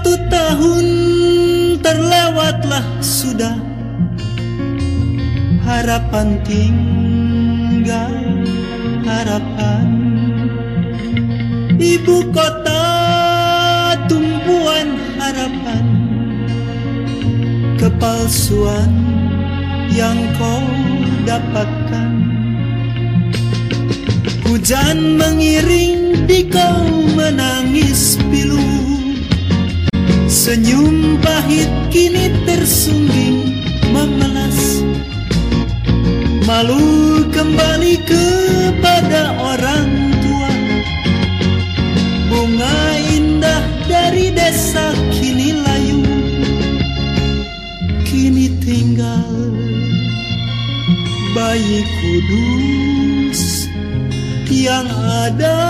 Satu tahun terlewatlah sudah. Harapan tinggal harapan. Ibu kota tumpuan harapan. Kepalsuan yang kau dapatkan. Hujan mengiring di kau menangis pilu Senyum pahit kini tersungging memelas. Malu kembali kepada orang tua. Bunga indah dari desa kini layu Kini tinggal bayi kudus yang ada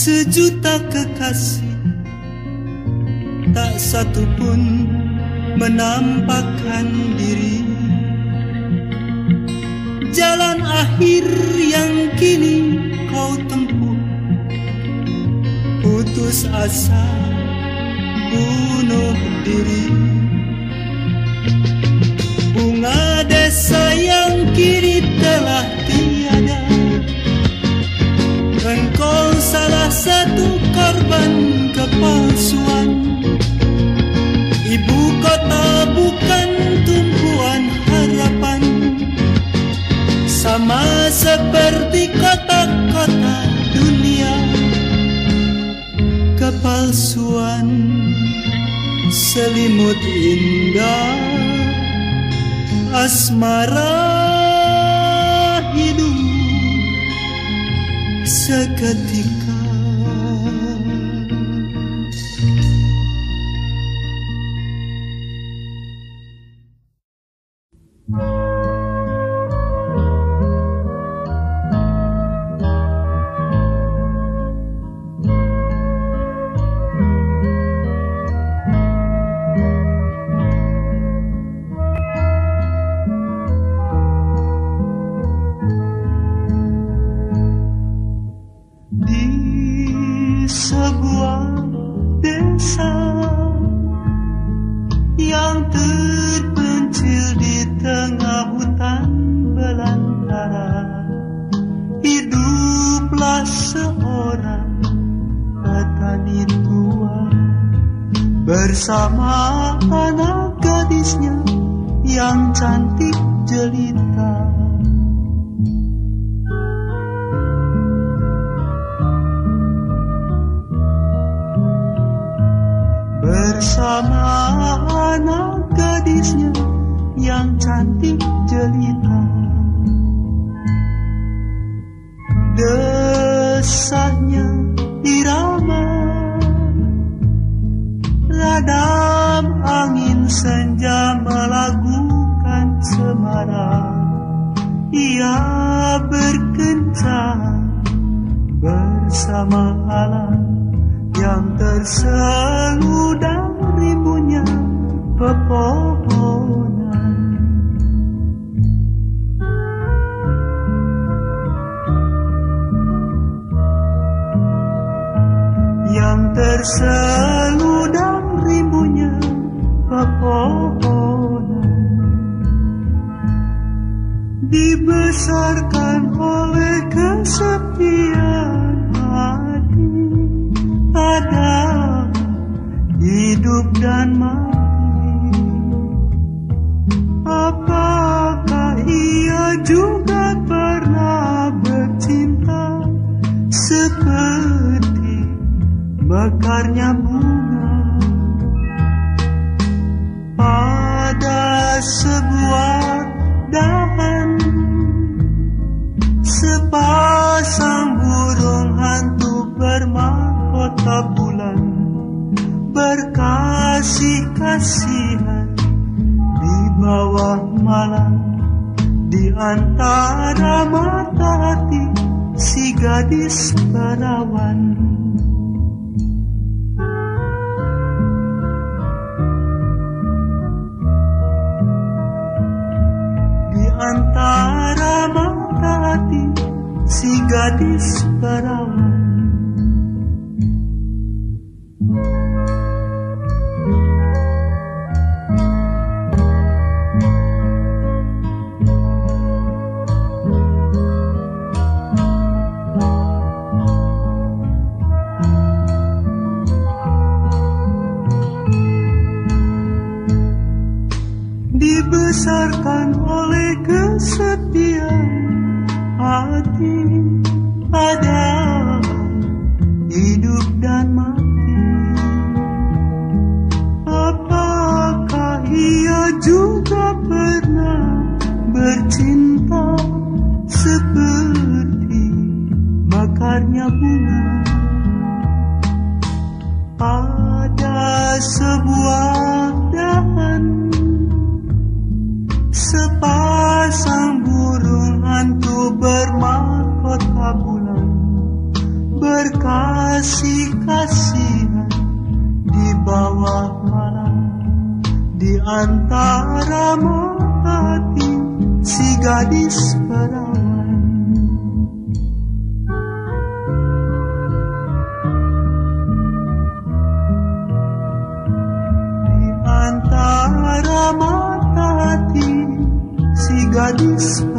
sejuta kekasih. Tak satu pun menampakkan diri. Jalan akhir yang kini kau tempuh. Putus asa bunuh diri. Bunga desa yang kini salah satu korban kepalsuan. Ibu kota bukan tumpuan harapan. Sama seperti kota-kota dunia Kepalsuan selimut indah Asmara seketika seorang petani tua bersama anak gadisnya yang cantik jelita. bersama anak gadisnya yang cantik jelita. Resahnya irama. Radam angin senja melagukan semara Ia berkencang bersama alam Yang terseludang ribunya pepohonan terseludang ribunya pepohonan. Dibesarkan oleh kesepian hati Ada hidup dan mati. Apakah ia juga pernah bercinta Seperti mekarnya bunga. Pada sebuah dahan Sepasang burung hantu bermahkota bulan. Berkasih-kasihan di bawah malam. Di antara mata hati si gadis perawan mata hati si gadis perawan Di antara mata hati si gadis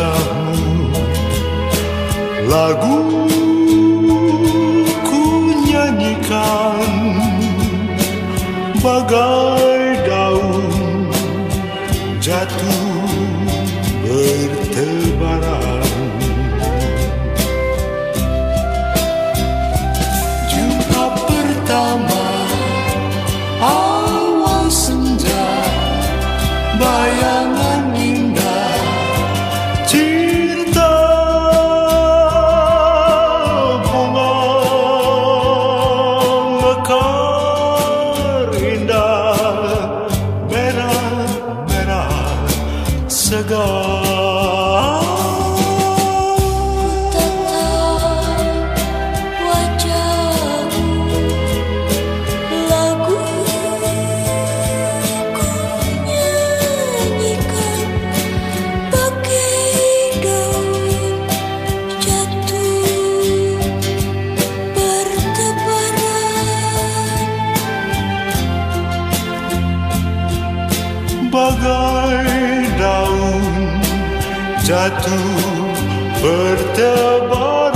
cigarro, lagoa. Jatuh bertebaran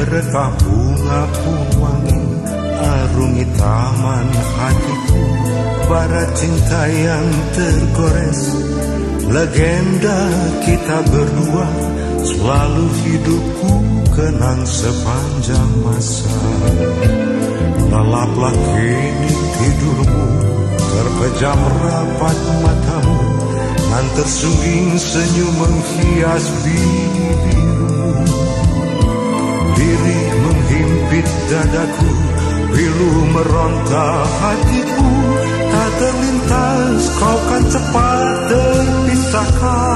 Berkah bunga pun wangi Arungi taman hatiku. Bara cinta yang tergores Legenda kita berdua. Selalu hidupku kenang sepanjang masa. Lelaplah kini tidurmu Terpejam rapat matamu. Dan tersungging senyum menghias bibirmu Diri menghimpit dadaku Pilu meronta hatiku. Tak terlintas kau kan cepat terpisahkan.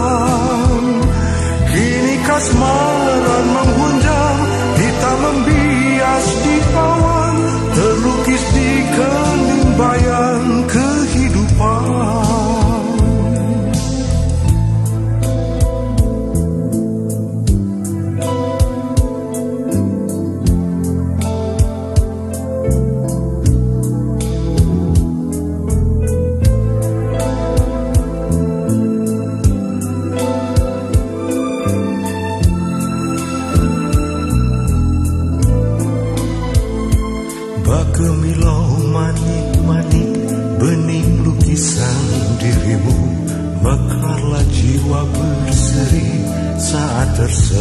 Kini kasmaran menghunjam Hitam membias di awan Terlukis di kening bayang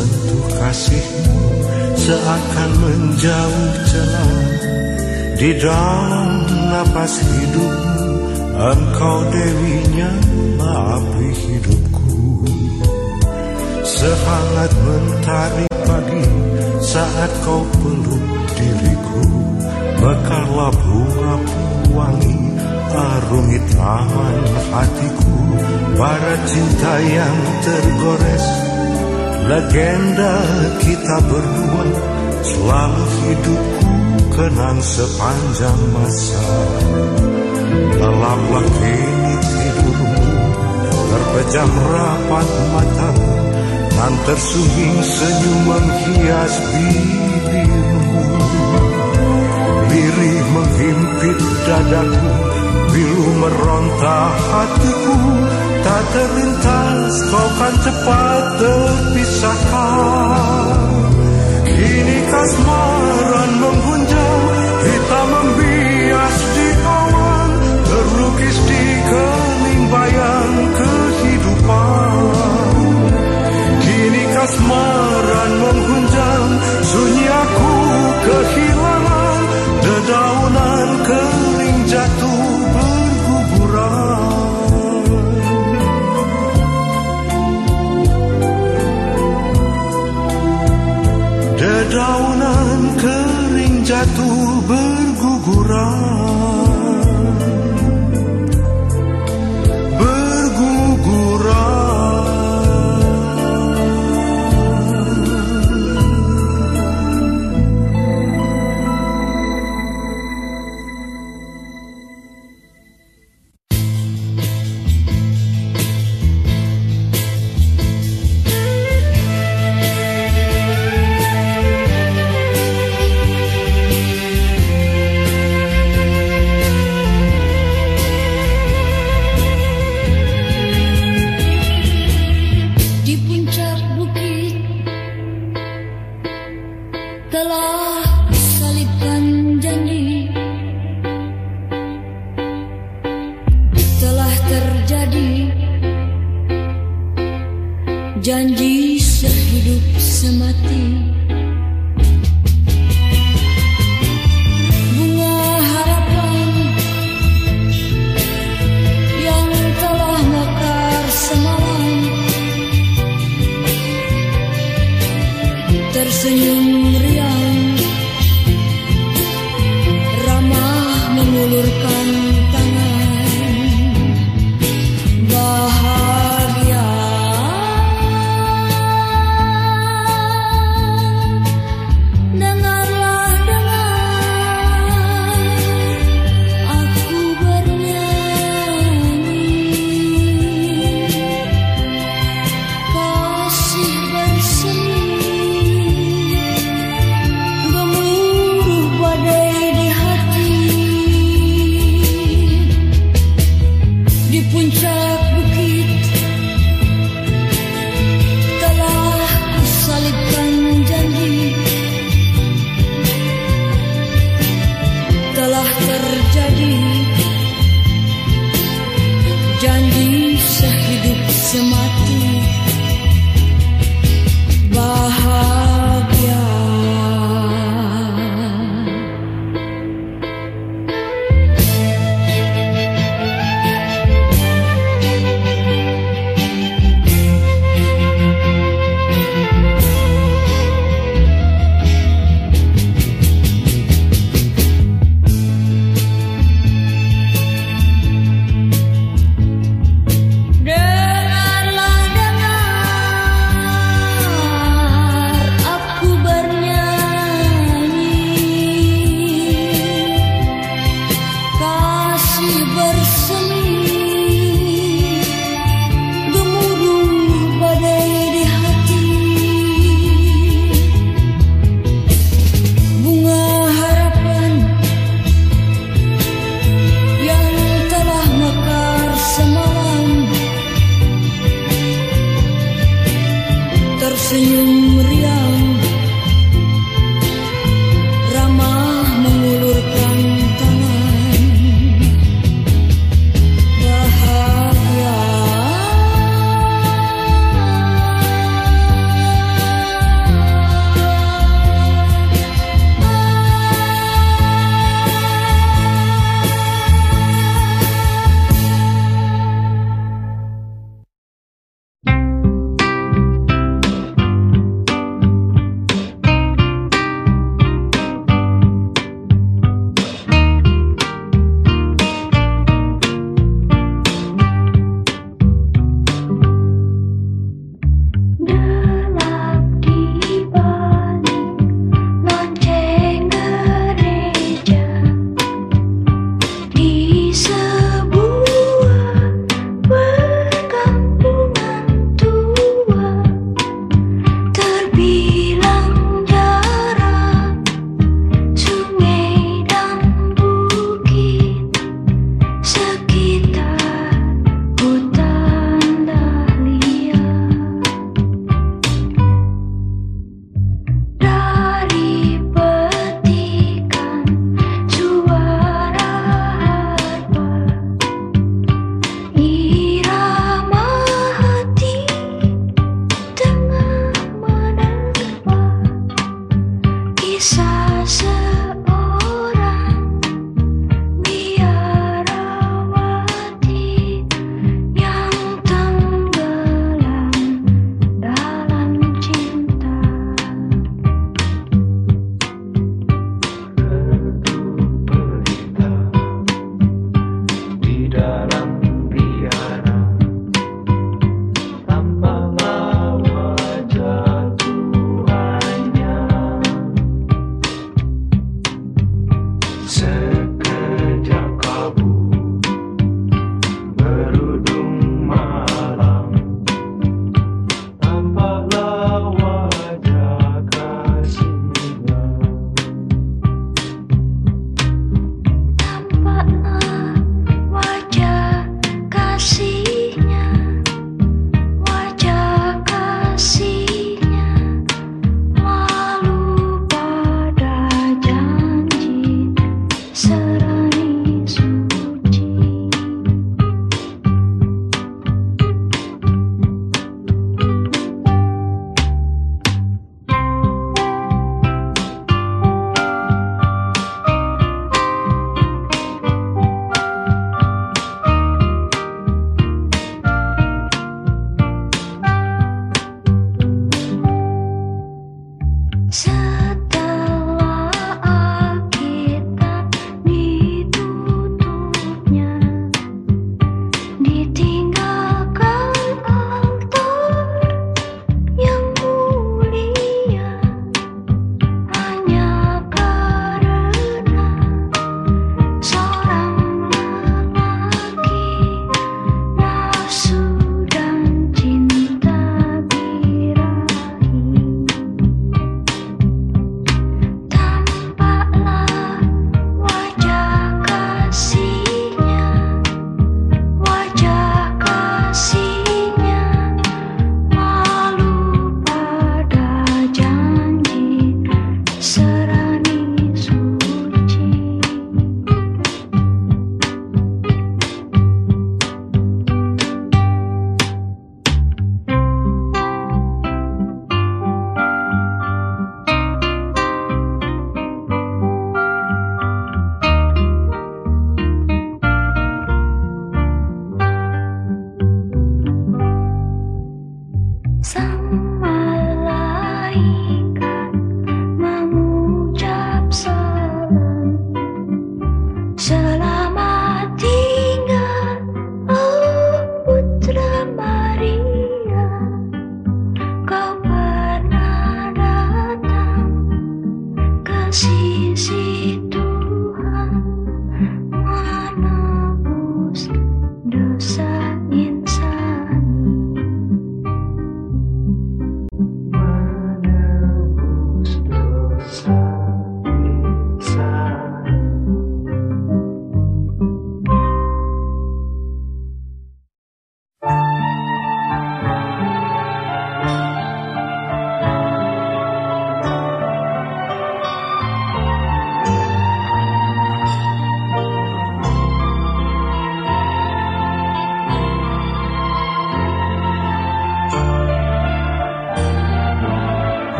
tersentuh kasihmu Seakan menjauh celah Di dalam napas hidupmu Engkau dewinya api hidupku. Sehangat mentari pagi Saat kau peluk diriku. Mekarlah bunga wangi Arungi taman hatiku. Bara cinta yang tergores Legenda kita berdua Selalu hidupku kenang sepanjang masa. Lelaplah kini tidurmu Terpejam rapat matamu Dan tersungging senyum menghias bibirmu. Lirih menghimpit dadaku Bilu meronta hatiku Tak terlintas kau kan cepat terpisahkan. Kini kasmaran menghunjam Hitam membias di awan Terlukis di kening bayang kehidupan. Kini kasmaran menghunjam Sunyi aku kehilangan Dedaunan kering jatuh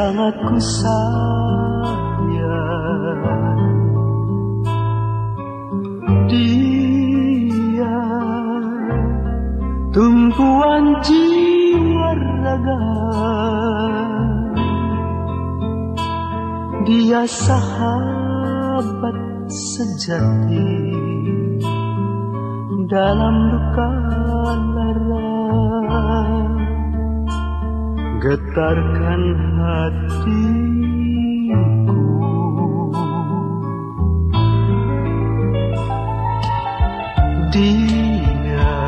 kalau ku hatiku. Dia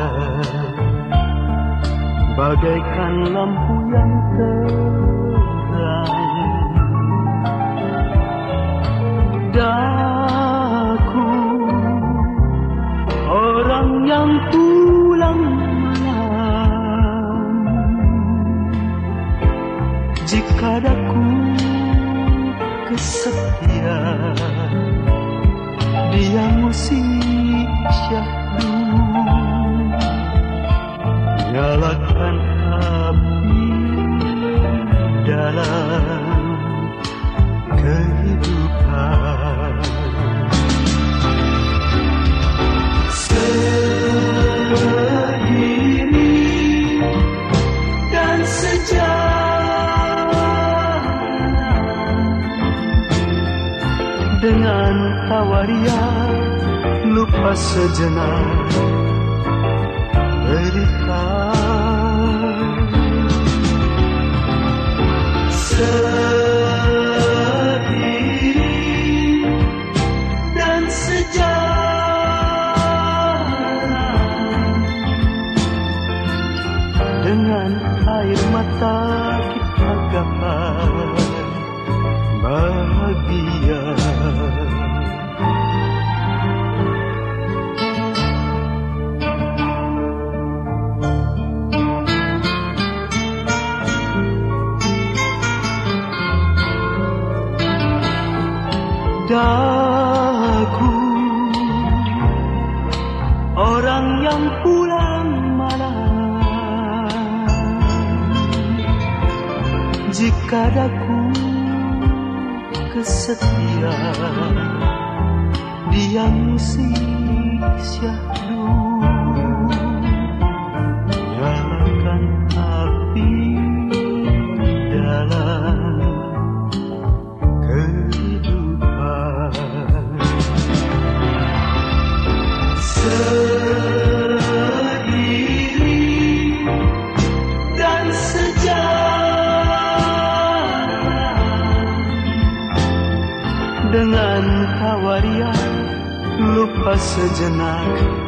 bagaikan lampu yang terang. Dan padaku kesepian. Dia musik syahdu. Nyalakan api dalam kehidupan. Maria lupa sejenak. padaku orang yang pulang malam. Jika daku kesetiaan dia musik siapa Sajna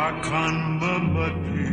akan membeti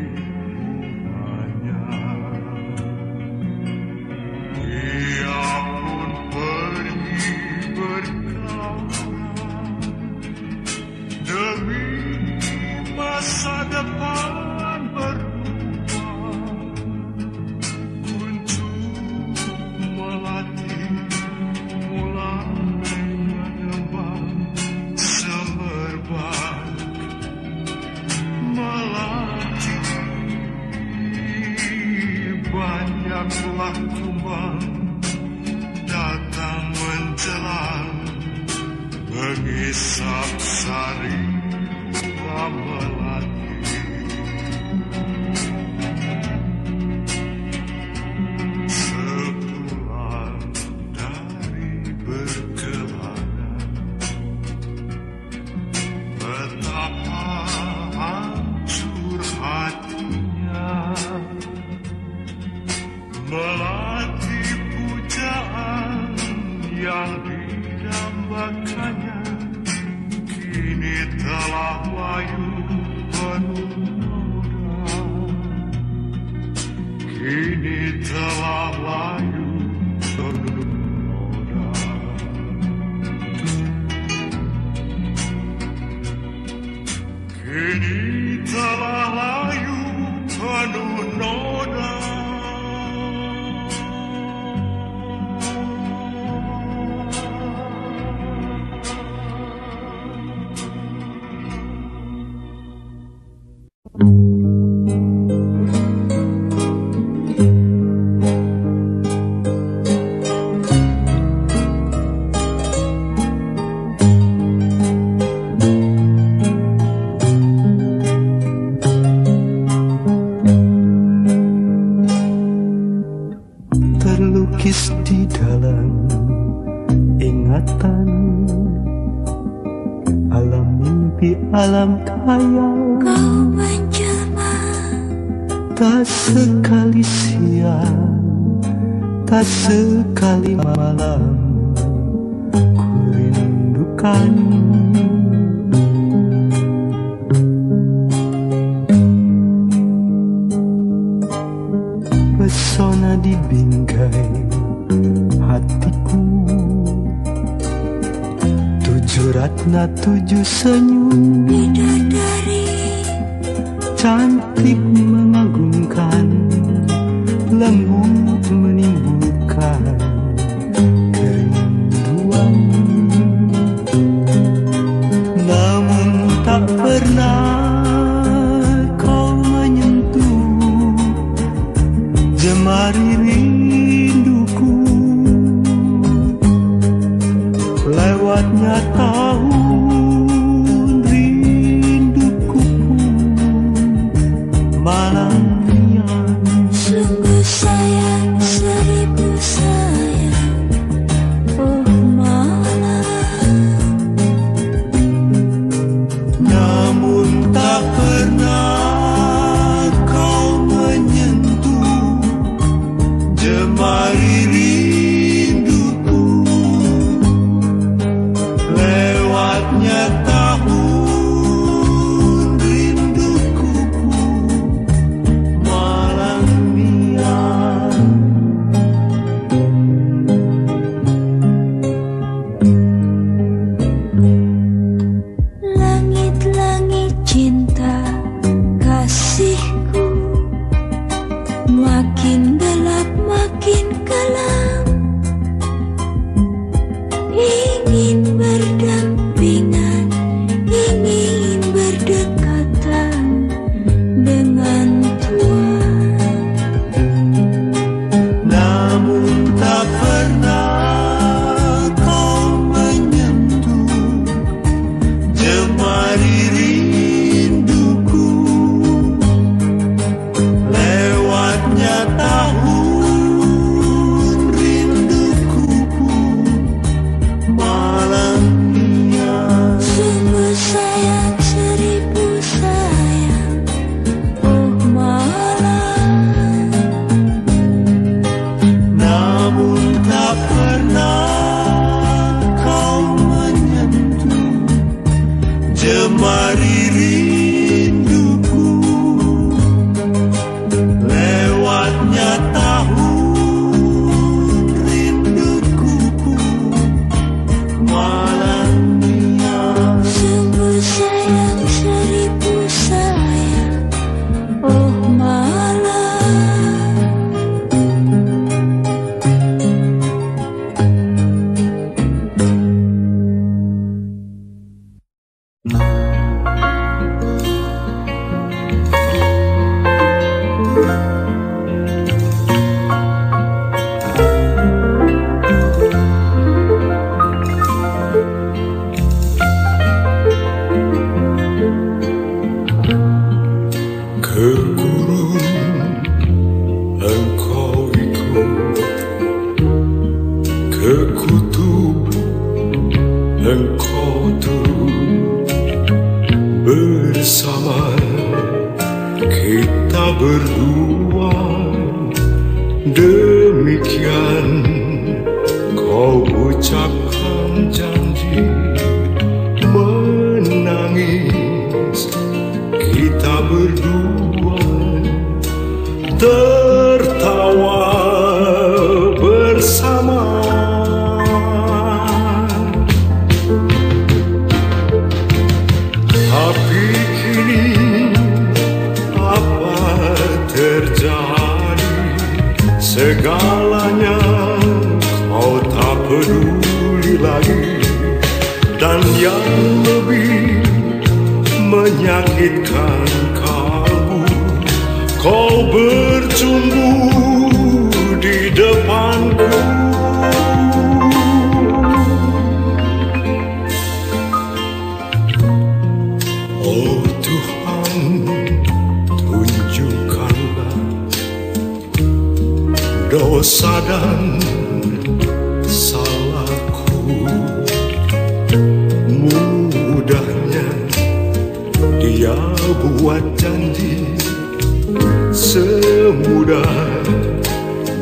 semudah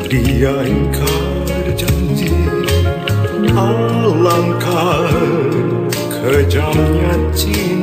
dia ingkar janji alangkah kejamnya cinta